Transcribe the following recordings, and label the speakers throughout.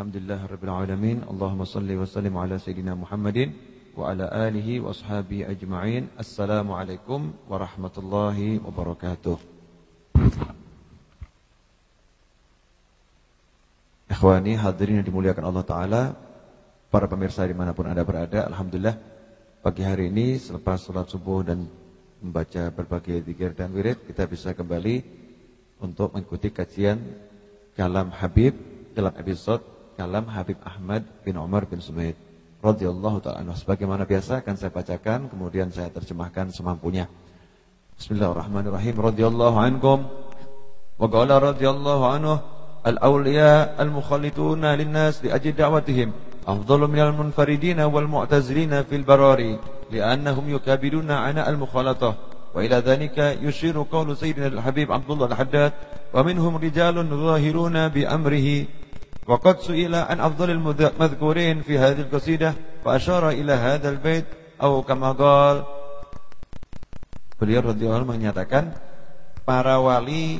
Speaker 1: Alhamdulillah Rabbil Alamin. Allahumma salli wa sallim ala Sayyidina Muhammadin Wa ala alihi wa ashabihi ajma'in. Assalamualaikum warahmatullahi wabarakatuh. Ikhwani hadirin yang dimuliakan Allah Ta'ala Para pemirsa di mana pun anda berada Alhamdulillah Pagi hari ini selepas sholat subuh dan Membaca berbagai zikir dan wirid Kita bisa kembali Untuk mengikuti kajian Kalam Habib Dalam episode kalam Habib Ahmad bin Umar bin Sumaid radhiyallahu taala anhu. Sebagaimana biasa akan saya bacakan kemudian saya terjemahkan semampunya. Bismillahirrahmanirrahim. Radhiyallahu ankum wa qala radhiyallahu anhu al-awliya al-mukhallituna lin-nas li ajli da'watihim afdalu minal munfaridina wal mu'tazilina fil barari li'annahum yukabiruna ana al-mukhalatah dhalika yushiru qawlu sayyidina al-habib Abdullah al-Haddad wa minhum rijalun zahiruna bi amrihi وقد سئل عن أفضل المذكورين في هذه القصيدة فأشار إلى هذا البيت أو كما قال Beliau radhiyallahu anhu menyatakan para wali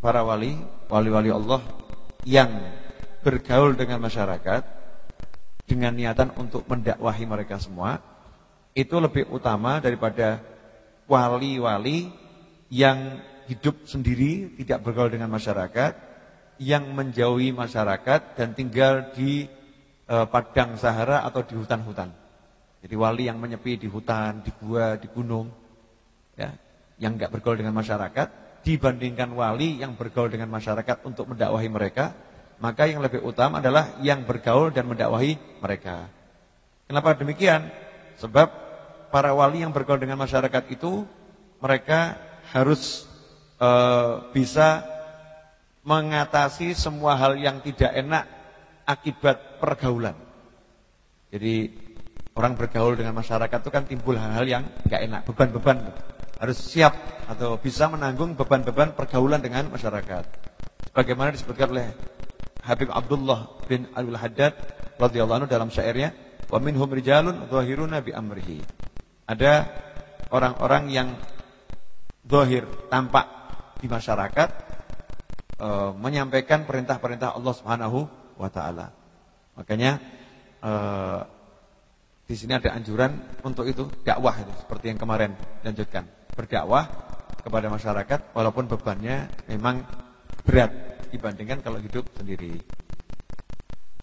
Speaker 1: para wali wali-wali Allah yang bergaul dengan masyarakat dengan niatan untuk mendakwahi mereka semua itu lebih utama daripada wali-wali yang hidup sendiri tidak bergaul dengan masyarakat yang menjauhi masyarakat dan tinggal di e, padang sahara atau di hutan-hutan. Jadi wali yang menyepi di hutan, di gua, di gunung, ya, yang enggak bergaul dengan masyarakat, dibandingkan wali yang bergaul dengan masyarakat untuk mendakwahi mereka, maka yang lebih utama adalah yang bergaul dan mendakwahi mereka. Kenapa demikian? Sebab para wali yang bergaul dengan masyarakat itu mereka harus e, bisa mengatasi semua hal yang tidak enak akibat pergaulan. Jadi orang bergaul dengan masyarakat itu kan timbul hal-hal yang enggak enak, beban-beban harus siap atau bisa menanggung beban-beban pergaulan dengan masyarakat. Bagaimana disebutkan oleh Habib Abdullah bin Alul Haddad radhiyallahu anhu dalam syairnya, "Wa minhum rijalun dhahiruna bi amrihi." Ada orang-orang yang zahir tampak di masyarakat e, menyampaikan perintah-perintah Allah Subhanahu wa taala. Makanya e, di sini ada anjuran untuk itu dakwah itu seperti yang kemarin lanjutkan. Berdakwah kepada masyarakat walaupun bebannya memang berat dibandingkan kalau hidup sendiri.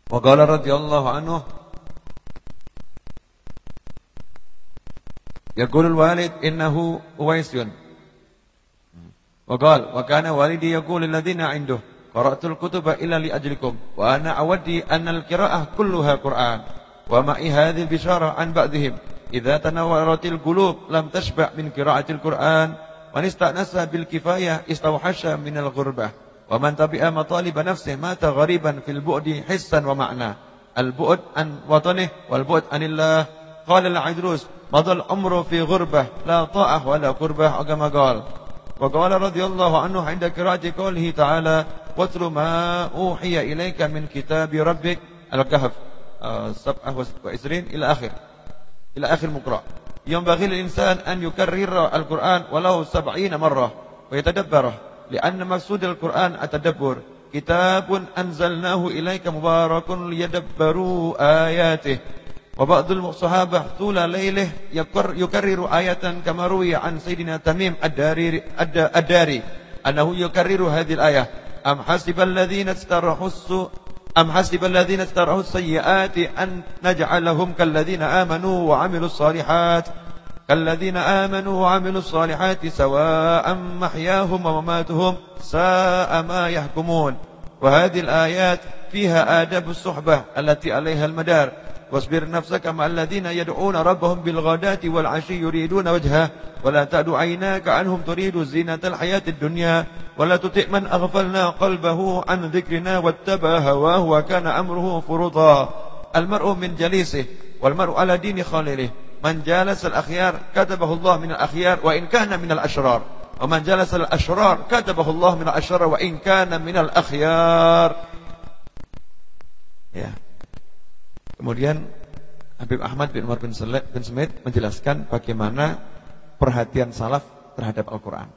Speaker 1: Wa qala anhu Yaqulul walid innahu uwaisyun وقال وكان والدي يقول الذين عنده قرأت الكتب إلا لأجلكم وأنا أودي أن القراءة كلها قرآن ومعي هذه البشارة عن بعضهم. إذا تنورت القلوب لم تشبع من قراءة القرآن من استأنس بالكفاية استوحش من الغربة. ومن تبع مطالب نفسه مات غريبا في البعد حسا ومعنى. البعد عن وطنه والبعد عن الله. قال العدروس مضى العمر في غربة لا طاعة ولا قربة. كما قال وقال رضي الله عنه عند قراءة قوله تعالى واتل ما أوحي إليك من كتاب ربك. الكهف سبعة وعشرين إلى آخر. إلى آخر مقرأ ينبغي للإنسان أن يكرر القرآن ولو سبعين مرة ويتدبره لأن مقصود القرآن التدبر. كتاب أنزلناه إليك مبارك ليدبروا آياته. وبعض الصحابة طول ليله يكرر آية كما روي عن سيدنا تميم الداري, الداري أنه يكرر هذه الآية. أم حسب الذين استرحوا السوء أم حسب الذين استرحوا السيئات أن نجعلهم كالذين آمنوا وعملوا الصالحات كالذين آمنوا وعملوا الصالحات سواء محياهم ومماتهم ساء ما يحكمون. وهذه الآيات فيها آداب الصحبة التي عليها المدار. واصبر نفسك مع الذين يدعون ربهم بالغداة والعشي يريدون وجهه. ولا تعد عيناك عنهم تريد زينة الحياة الدنيا. ولا تطع من أغفلنا قلبه عن ذكرنا واتبع هواه وكان أمره فرطا. المرء من جليسه والمرء على دين خالله من جالس الأخيار كتبه الله من الأخيار وإن كان من الأشرار. ومن جلس الأشرار كتبه الله من الأشرار وإن كان من الأخيار. yeah. Kemudian Habib Ahmad bin Umar bin Smith menjelaskan bagaimana perhatian salaf terhadap Al-Quran.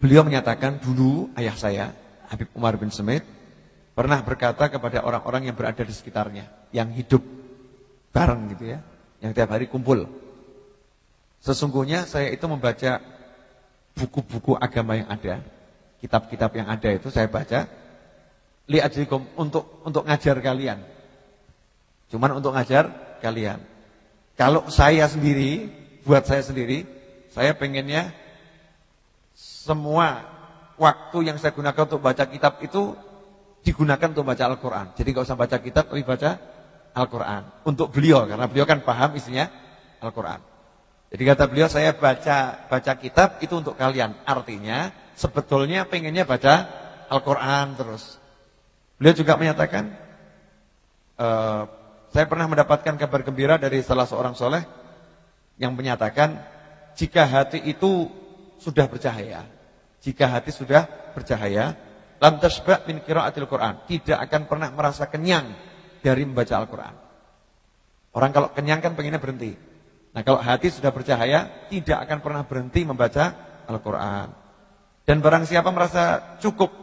Speaker 1: Beliau menyatakan dulu ayah saya, Habib Umar bin Smith, pernah berkata kepada orang-orang yang berada di sekitarnya, yang hidup bareng gitu ya, yang tiap hari kumpul. Sesungguhnya saya itu membaca buku-buku agama yang ada, kitab-kitab yang ada itu saya baca li'ajlikum untuk untuk ngajar kalian. Cuman untuk ngajar kalian. Kalau saya sendiri, buat saya sendiri, saya pengennya semua waktu yang saya gunakan untuk baca kitab itu digunakan untuk baca Al-Quran. Jadi nggak usah baca kitab, tapi baca Al-Quran. Untuk beliau, karena beliau kan paham isinya Al-Quran. Jadi kata beliau, saya baca baca kitab itu untuk kalian. Artinya, sebetulnya pengennya baca Al-Quran terus. Beliau juga menyatakan, uh, saya pernah mendapatkan kabar gembira dari salah seorang soleh yang menyatakan, jika hati itu sudah bercahaya, jika hati sudah bercahaya, lam tasba' min qiraatil Quran. Tidak akan pernah merasa kenyang dari membaca Al-Quran. Orang kalau kenyang kan pengennya berhenti. Nah kalau hati sudah bercahaya, tidak akan pernah berhenti membaca Al-Quran. Dan barang siapa merasa cukup,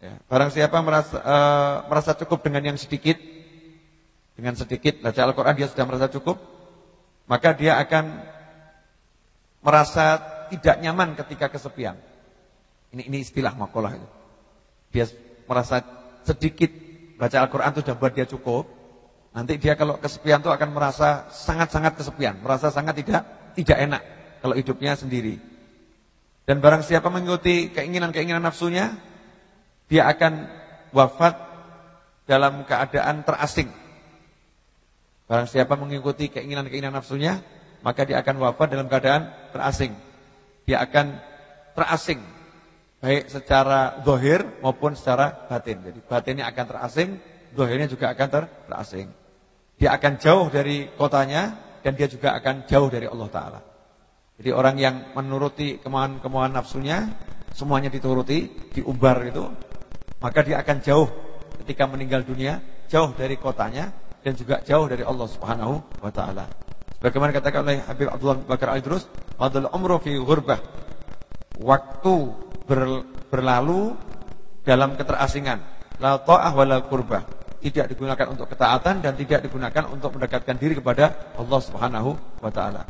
Speaker 1: ya, barang siapa merasa, uh, merasa cukup dengan yang sedikit, dengan sedikit baca Al-Quran dia sudah merasa cukup, maka dia akan merasa tidak nyaman ketika kesepian. Ini ini istilah makalah itu. Dia merasa sedikit baca Al-Qur'an itu sudah buat dia cukup. Nanti dia kalau kesepian itu akan merasa sangat-sangat kesepian, merasa sangat tidak tidak enak kalau hidupnya sendiri. Dan barang siapa mengikuti keinginan-keinginan nafsunya, dia akan wafat dalam keadaan terasing. Barang siapa mengikuti keinginan-keinginan nafsunya, maka dia akan wafat dalam keadaan terasing. Dia akan terasing baik secara zahir maupun secara batin. Jadi batinnya akan terasing, zahirnya juga akan ter terasing. Dia akan jauh dari kotanya dan dia juga akan jauh dari Allah taala. Jadi orang yang menuruti kemauan-kemauan nafsunya, semuanya dituruti, diumbar itu, maka dia akan jauh ketika meninggal dunia, jauh dari kotanya dan juga jauh dari Allah Subhanahu wa taala. Bagaimana katakan oleh Habib Abdullah Bakar Al-Idrus, "Qadal umru fi ghurbah." Waktu ber, berlalu dalam keterasingan. La ta'ah wala qurbah. Tidak digunakan untuk ketaatan dan tidak digunakan untuk mendekatkan diri kepada Allah Subhanahu wa taala.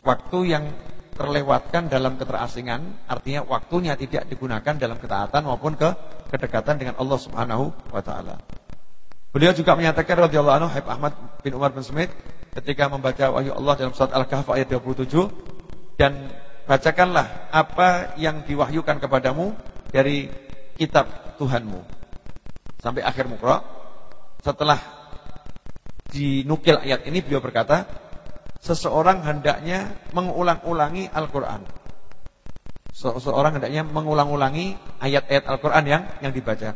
Speaker 1: Waktu yang terlewatkan dalam keterasingan artinya waktunya tidak digunakan dalam ketaatan maupun ke kedekatan dengan Allah Subhanahu wa taala. Beliau juga menyatakan radhiyallahu anhu Habib Ahmad bin Umar bin Smith ketika membaca wahyu Allah dalam surat Al-Kahf ayat 27 dan bacakanlah apa yang diwahyukan kepadamu dari kitab Tuhanmu. Sampai akhir mukra. Setelah dinukil ayat ini beliau berkata, seseorang hendaknya mengulang-ulangi Al-Qur'an. Seseorang hendaknya mengulang-ulangi ayat-ayat Al-Qur'an yang yang dibaca.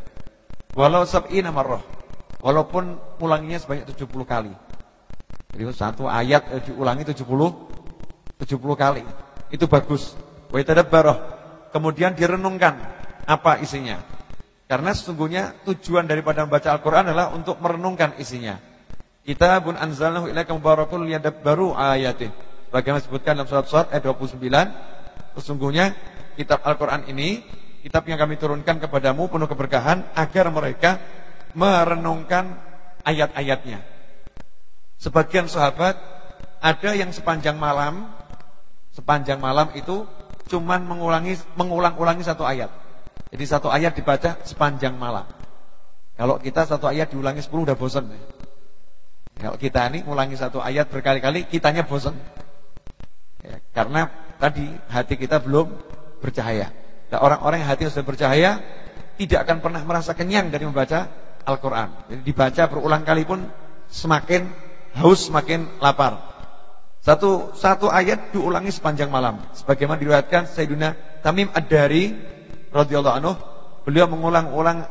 Speaker 1: Walau sab'ina marrah. Walaupun ulanginya sebanyak 70 kali. Jadi satu ayat diulangi 70 70 kali itu bagus. Wa. Kemudian direnungkan apa isinya. Karena sesungguhnya tujuan daripada membaca Al-Qur'an adalah untuk merenungkan isinya. Kitabun anzalnahu ilaika mubarakun liyadabbaru ayatih. Bagaimana disebutkan dalam surat-surat ayat 29, sesungguhnya kitab Al-Qur'an ini kitab yang kami turunkan kepadamu penuh keberkahan agar mereka merenungkan ayat-ayatnya. Sebagian sahabat ada yang sepanjang malam Sepanjang malam itu cuman mengulangi mengulang-ulangi satu ayat. Jadi satu ayat dibaca sepanjang malam. Kalau kita satu ayat diulangi sepuluh udah bosan. Kalau kita ini mengulangi satu ayat berkali-kali kitanya bosan. Ya, karena tadi hati kita belum bercahaya. Nah, orang-orang yang hati sudah bercahaya tidak akan pernah merasa kenyang dari membaca Al-Qur'an. Jadi dibaca berulang kali pun semakin haus, semakin lapar. Satu satu ayat diulangi sepanjang malam. Sebagaimana diriwayatkan Sayyidina Tamim Ad-Dari radhiyallahu anhu, beliau mengulang-ulang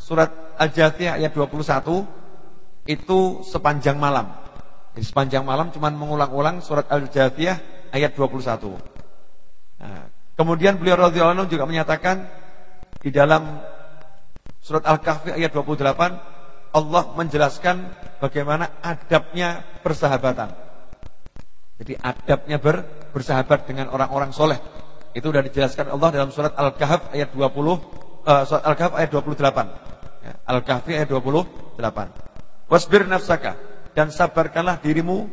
Speaker 1: surat Al-Jathiyah ayat 21 itu sepanjang malam. Jadi sepanjang malam cuma mengulang-ulang surat Al-Jathiyah ayat 21. Nah, kemudian beliau radhiyallahu anhu juga menyatakan di dalam surat Al-Kahfi ayat 28 Allah menjelaskan bagaimana adabnya persahabatan. Jadi adabnya ber, bersahabat dengan orang-orang soleh. Itu sudah dijelaskan Allah dalam surat Al-Kahf ayat 20 uh, surat Al-Kahf ayat 28. Ya, Al-Kahfi ayat 28. Wasbir nafsaka dan sabarkanlah dirimu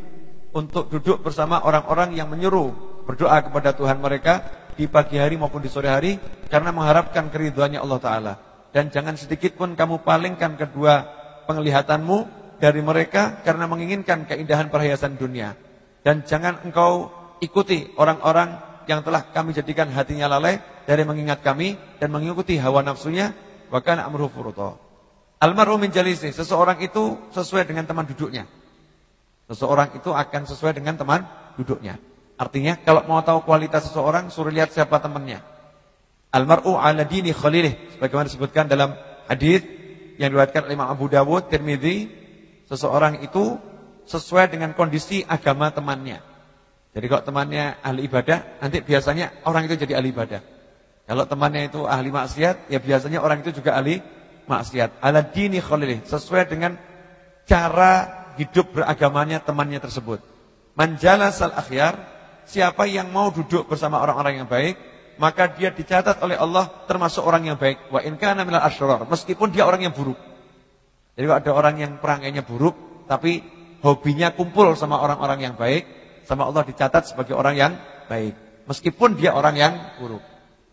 Speaker 1: untuk duduk bersama orang-orang yang menyuruh berdoa kepada Tuhan mereka di pagi hari maupun di sore hari karena mengharapkan keridhaannya Allah taala. Dan jangan sedikit pun kamu palingkan kedua penglihatanmu dari mereka karena menginginkan keindahan perhiasan dunia. Dan jangan engkau ikuti orang-orang yang telah kami jadikan hatinya lalai dari mengingat kami dan mengikuti hawa nafsunya bahkan amruhu furuta. Almaru min jalisi, seseorang itu sesuai dengan teman duduknya. Seseorang itu akan sesuai dengan teman duduknya. Artinya kalau mau tahu kualitas seseorang suruh lihat siapa temannya. Almaru ala dini khalilih sebagaimana disebutkan dalam hadis yang diriwayatkan oleh Imam Abu Dawud, Tirmizi, seseorang itu sesuai dengan kondisi agama temannya. Jadi kalau temannya ahli ibadah, nanti biasanya orang itu jadi ahli ibadah. Kalau temannya itu ahli maksiat, ya biasanya orang itu juga ahli maksiat. Ala dini khalilih, sesuai dengan cara hidup beragamanya temannya tersebut. Manjalasal akhyar, siapa yang mau duduk bersama orang-orang yang baik, maka dia dicatat oleh Allah termasuk orang yang baik. Wa in kana minal meskipun dia orang yang buruk. Jadi kalau ada orang yang perangainya buruk, tapi hobinya kumpul sama orang-orang yang baik, sama Allah dicatat sebagai orang yang baik. Meskipun dia orang yang buruk.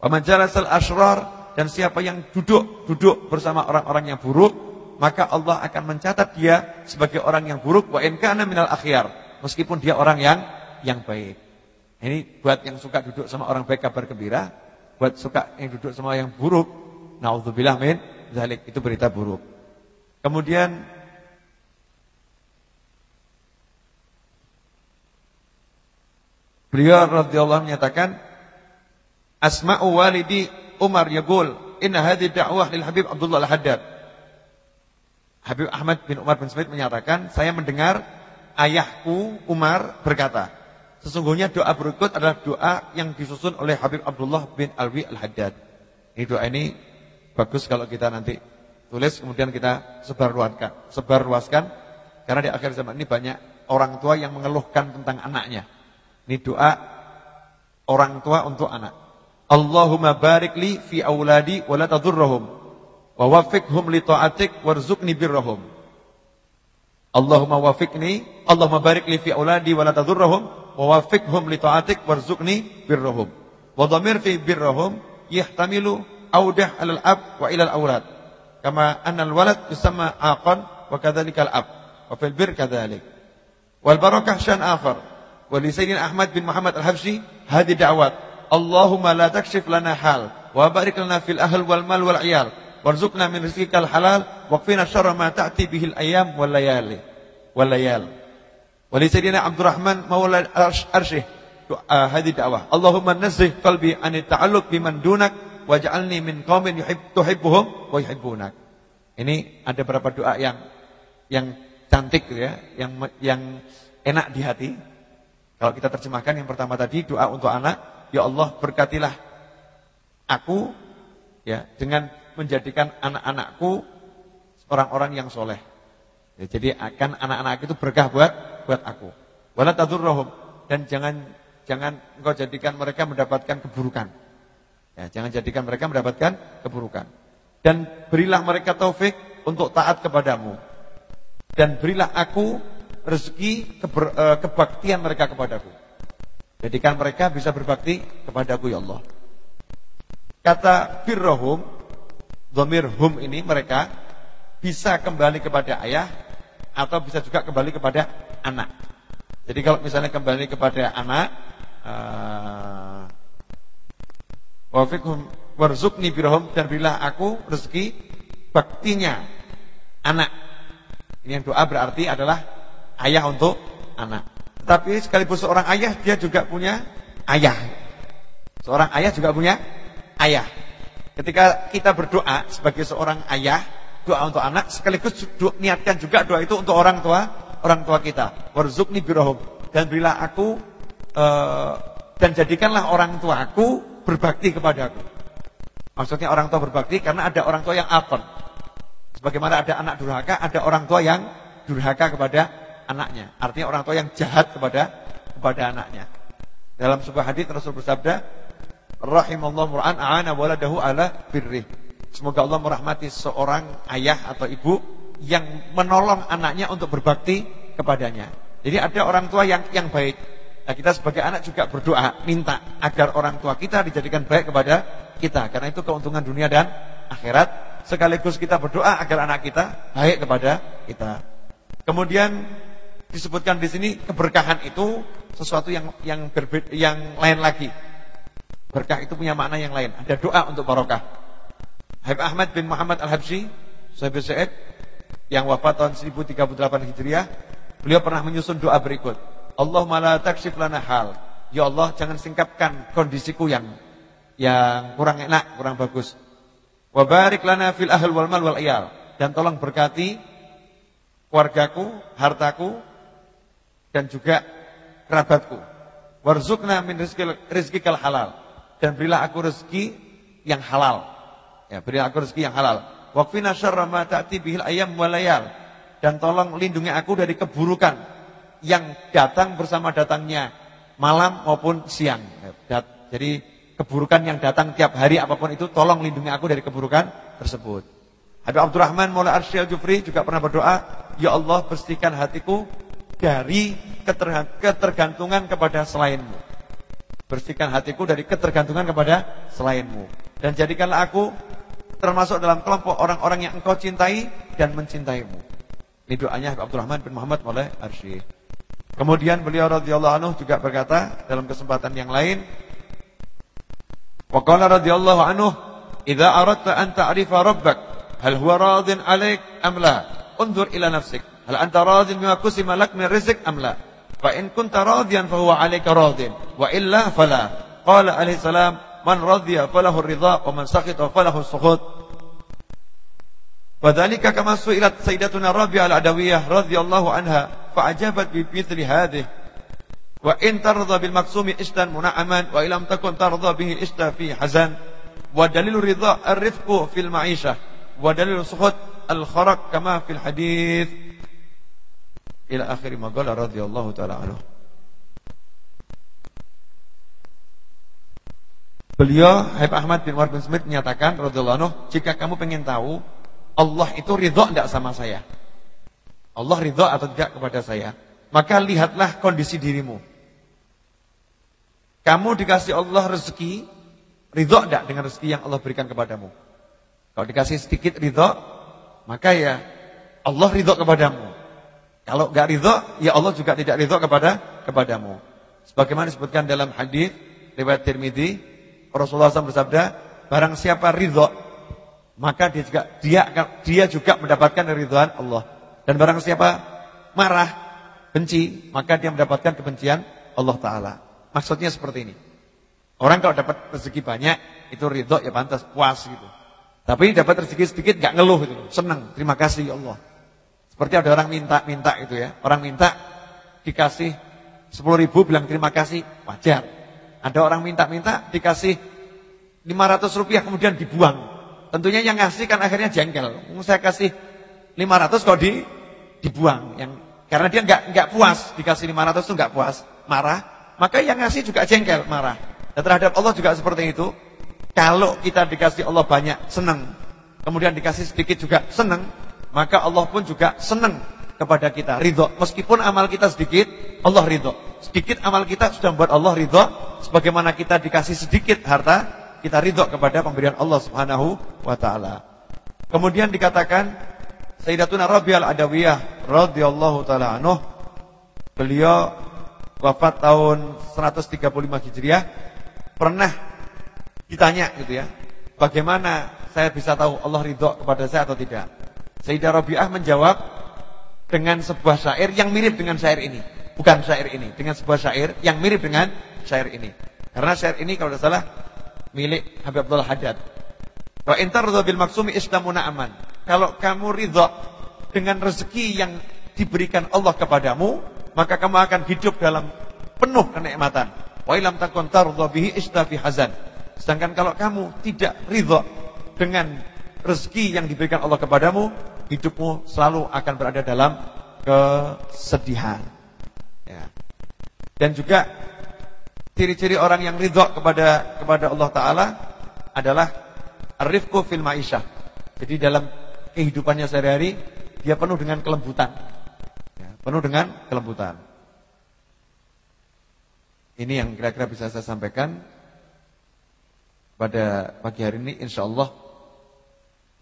Speaker 1: Wa manjalasal asyrar, dan siapa yang duduk-duduk bersama orang-orang yang buruk, maka Allah akan mencatat dia sebagai orang yang buruk wa in kana minal meskipun dia orang yang yang baik. Ini buat yang suka duduk sama orang baik kabar gembira, buat suka yang duduk sama yang buruk, naudzubillah min zalik itu berita buruk. Kemudian beliau radhiyallahu menyatakan asma'u walidi Umar yaqul, "Inna hadhihi da'wah lil Habib Abdullah Al-Haddad." Habib Ahmad bin Umar bin Smith menyatakan, "Saya mendengar ayahku Umar berkata, sesungguhnya doa berikut adalah doa yang disusun oleh Habib Abdullah bin Alwi Al-Haddad." Ini doa ini bagus kalau kita nanti tulis kemudian kita sebarluaskan, sebarluaskan karena di akhir zaman ini banyak orang tua yang mengeluhkan tentang anaknya. Ini doa orang tua untuk anak. Allahumma barik li fi auladi wa la tadurrahum wa waffiqhum li ta'atik warzuqni birrahum. Allahumma wafiqni, Allahumma barik li fi auladi wa la tadurrahum wa waffiqhum li ta'atik warzuqni birrahum. Wa dhamir fi birrahum yahtamilu audah 'alal ab wa ilal aulad. Kama anna al-walad yusamma aqan wa kadzalika al-ab. Wa fil bir kadzalik. Wal barakah syan akhar. Wa li Sayyidina Ahmad bin Muhammad Al-Habsyi hadi da'wat Allahumma la takshif lana hal wa barik lana fil ahl wal mal wal iyal Wali Sayyidina Abdurrahman Maula Arsyih hadi da'wah. Allahumma nazzih qalbi an ta'alluq biman dunak waj'alni min qaumin yuhib tuhibbuhum wa yuhibbunak. Ini ada beberapa doa yang yang cantik ya, yang yang enak di hati. Kalau kita terjemahkan yang pertama tadi doa untuk anak, Ya Allah berkatilah aku ya dengan menjadikan anak-anakku orang-orang yang soleh. Ya, jadi akan anak-anak itu berkah buat buat aku. Wala dan jangan jangan engkau jadikan mereka mendapatkan keburukan. Ya, jangan jadikan mereka mendapatkan keburukan. Dan berilah mereka taufik untuk taat kepadamu. Dan berilah aku rezeki keber, eh, kebaktian mereka kepadaku. Jadikan mereka bisa berbakti kepadaku ya Allah. Kata birrohum, domir hum ini mereka bisa kembali kepada ayah atau bisa juga kembali kepada anak. Jadi kalau misalnya kembali kepada anak, uh, wafiqhum warzukni birrohum dan bila aku rezeki baktinya anak. Ini yang doa berarti adalah ayah untuk anak. Tapi sekalipun seorang ayah dia juga punya ayah. Seorang ayah juga punya ayah. Ketika kita berdoa sebagai seorang ayah, doa untuk anak sekaligus niatkan juga doa itu untuk orang tua, orang tua kita. Warzuqni birahum dan berilah aku uh, dan jadikanlah orang tuaku berbakti kepadaku. Maksudnya orang tua berbakti karena ada orang tua yang akon. Sebagaimana ada anak durhaka, ada orang tua yang durhaka kepada anaknya. Artinya orang tua yang jahat kepada kepada anaknya. Dalam sebuah hadis Rasul bersabda, "Rahimallahu mur'an a'ana waladahu ala birri." Semoga Allah merahmati seorang ayah atau ibu yang menolong anaknya untuk berbakti kepadanya. Jadi ada orang tua yang yang baik. Nah, kita sebagai anak juga berdoa minta agar orang tua kita dijadikan baik kepada kita karena itu keuntungan dunia dan akhirat. Sekaligus kita berdoa agar anak kita baik kepada kita. Kemudian disebutkan di sini keberkahan itu sesuatu yang yang berbeda, yang lain lagi. Berkah itu punya makna yang lain. Ada doa untuk barokah. Habib Ahmad bin Muhammad Al-Habsyi, Sahabat Sa'id yang wafat tahun 1038 Hijriah, beliau pernah menyusun doa berikut. Allahumma la takshif lana hal. Ya Allah, jangan singkapkan kondisiku yang yang kurang enak, kurang bagus. Wa barik lana fil ahl wal mal wal iyal. Dan tolong berkati keluargaku, hartaku dan juga kerabatku. Warzuqna min rizqil rizqikal halal. Dan berilah aku rezeki yang halal. Ya, beri aku rezeki yang halal. Waqfina syarra ma ta'ti bihil ayam walayal. Dan tolong lindungi aku dari keburukan yang datang bersama datangnya malam maupun siang. Ya, jadi keburukan yang datang tiap hari apa pun itu tolong lindungi aku dari keburukan tersebut. Habib Abdurrahman Maula Arsyil Jufri juga pernah berdoa, Ya Allah bersihkan hatiku dari ketergantungan kepada selainmu. Bersihkan hatiku dari ketergantungan kepada selainmu. Dan jadikanlah aku termasuk dalam kelompok orang-orang yang engkau cintai dan mencintaimu. Ini doanya Abdurrahman bin Muhammad oleh Arsyid. Kemudian beliau radhiyallahu anhu juga berkata dalam kesempatan yang lain, Wa qala radhiyallahu anhu, "Idza aradta an ta'rifa rabbak, hal huwa radin 'alaik am la? Unzur ila nafsik. Hal anta radin bima qusima lak min rizq am la? Fa in kunta radiyan fa huwa 'alaika radin, wa illa fala." Qala alaihi salam, man radhiya falahu ridha wa man sakhita falahu sukhut Wadhalika kama su'ilat sayyidatuna Rabi'ah al-Adawiyah radhiyallahu anha fa'ajabat bi mithli hadhihi wa in tarda bil maksumi istan muna'aman wa ilam takun tarda bihi ista fi hazan wa dalilu ridha ar-rifqu fil ma'ishah wa dalilu sukhut al-kharaq kama fil hadith ila akhir ma qala radhiyallahu ta'ala anhu Beliau Habib Ahmad bin Umar bin Smith menyatakan radhiyallahu anhu, jika kamu pengen tahu Allah itu ridho tidak sama saya. Allah ridho atau tidak kepada saya, maka lihatlah kondisi dirimu. Kamu dikasih Allah rezeki, ridho tidak dengan rezeki yang Allah berikan kepadamu? Kalau dikasih sedikit ridho, maka ya Allah ridho kepadamu. Kalau enggak ridho, ya Allah juga tidak ridho kepada kepadamu. Sebagaimana disebutkan dalam hadis riwayat Tirmidzi Rasulullah SAW bersabda, barang siapa ridho, maka dia juga dia dia juga mendapatkan ridhoan Allah. Dan barang siapa marah, benci, maka dia mendapatkan kebencian Allah Taala. Maksudnya seperti ini. Orang kalau dapat rezeki banyak, itu ridho ya pantas puas gitu. Tapi dapat rezeki sedikit gak ngeluh itu, senang, terima kasih ya Allah. Seperti ada orang minta-minta itu ya. Orang minta dikasih 10 ribu bilang terima kasih, wajar. Ada orang minta-minta dikasih 500 rupiah kemudian dibuang. Tentunya yang ngasih kan akhirnya jengkel. Saya kasih 500 kok di dibuang. Yang karena dia nggak nggak puas dikasih 500 itu nggak puas, marah. Maka yang ngasih juga jengkel, marah. Dan terhadap Allah juga seperti itu. Kalau kita dikasih Allah banyak, senang. Kemudian dikasih sedikit juga senang. Maka Allah pun juga senang kepada kita, ridho. Meskipun amal kita sedikit, Allah ridho. Sedikit amal kita sudah membuat Allah ridho. Sebagaimana kita dikasih sedikit harta, kita ridho kepada pemberian Allah Subhanahu wa taala. Kemudian dikatakan Sayyidatuna Rabi'ah Al-Adawiyah radhiyallahu taala anhu beliau wafat tahun 135 Hijriah pernah ditanya gitu ya. Bagaimana saya bisa tahu Allah ridho kepada saya atau tidak? Sayyidah Rabi'ah menjawab dengan sebuah syair yang mirip dengan syair ini. Bukan syair ini, dengan sebuah syair yang mirip dengan syair ini. Karena syair ini kalau tidak salah milik Habib Abdullah Haddad. Wa intarudha bil maksumi islamuna aman. Kalau kamu ridha dengan rezeki yang diberikan Allah kepadamu, maka kamu akan hidup dalam penuh kenikmatan. Wa ilam takun tardha bihi istafi hazan. Sedangkan kalau kamu tidak ridha dengan rezeki yang diberikan Allah kepadamu, hidupmu selalu akan berada dalam kesedihan. Ya. Dan juga ciri-ciri orang yang ridho kepada kepada Allah Taala adalah arifku fil ma'isyah. Jadi dalam kehidupannya sehari-hari dia penuh dengan kelembutan. Ya, penuh dengan kelembutan. Ini yang kira-kira bisa saya sampaikan pada pagi hari ini insyaallah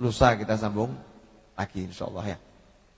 Speaker 1: lusa kita sambung lagi insyaallah ya.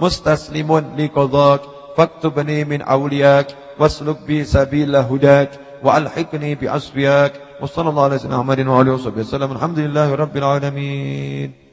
Speaker 1: مستسلم لقضاك. فاكتبني من أولياك واسلك بي سبيل هداك وألحقني بأصفياك. وصلى الله على سيدنا محمد وعلى آله وصحبه وسلم. الحمد لله رب العالمين.